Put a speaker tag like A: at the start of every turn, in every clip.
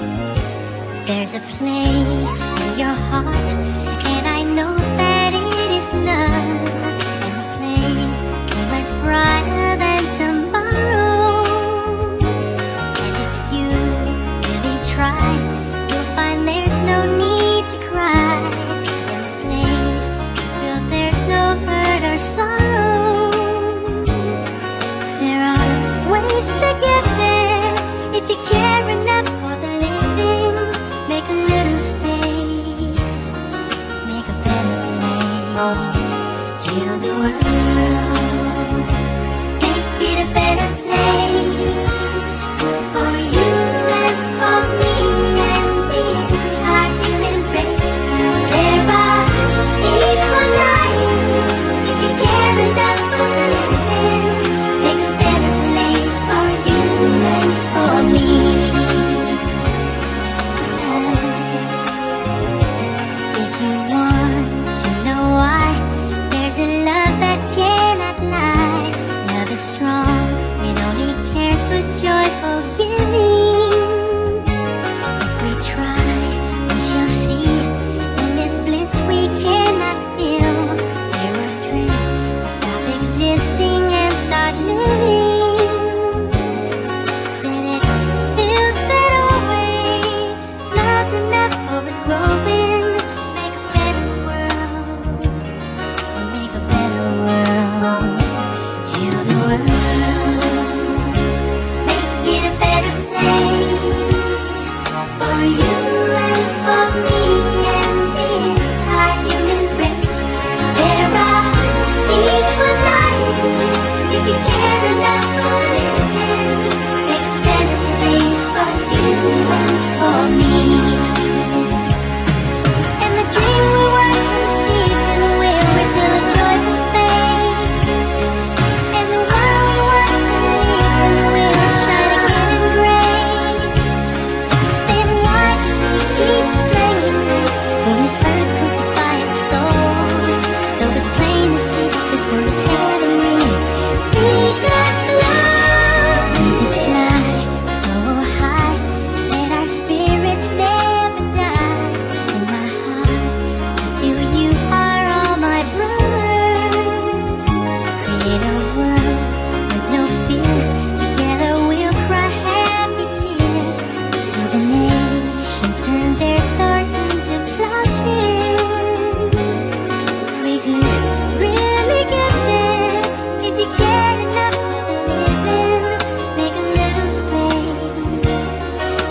A: There's a place in your heart, you. and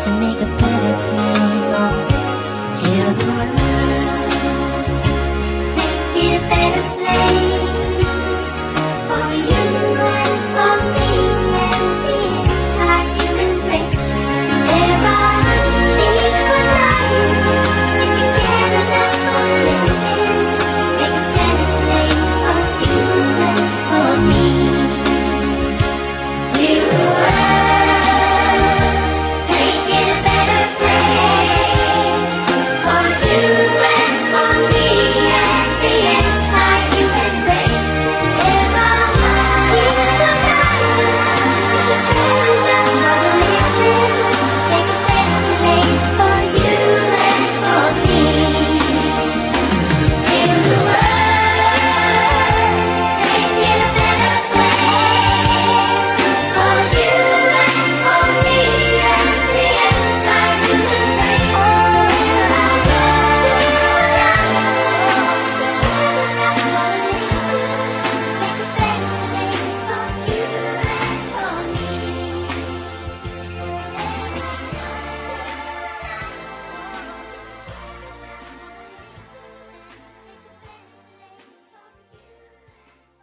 A: 就每个。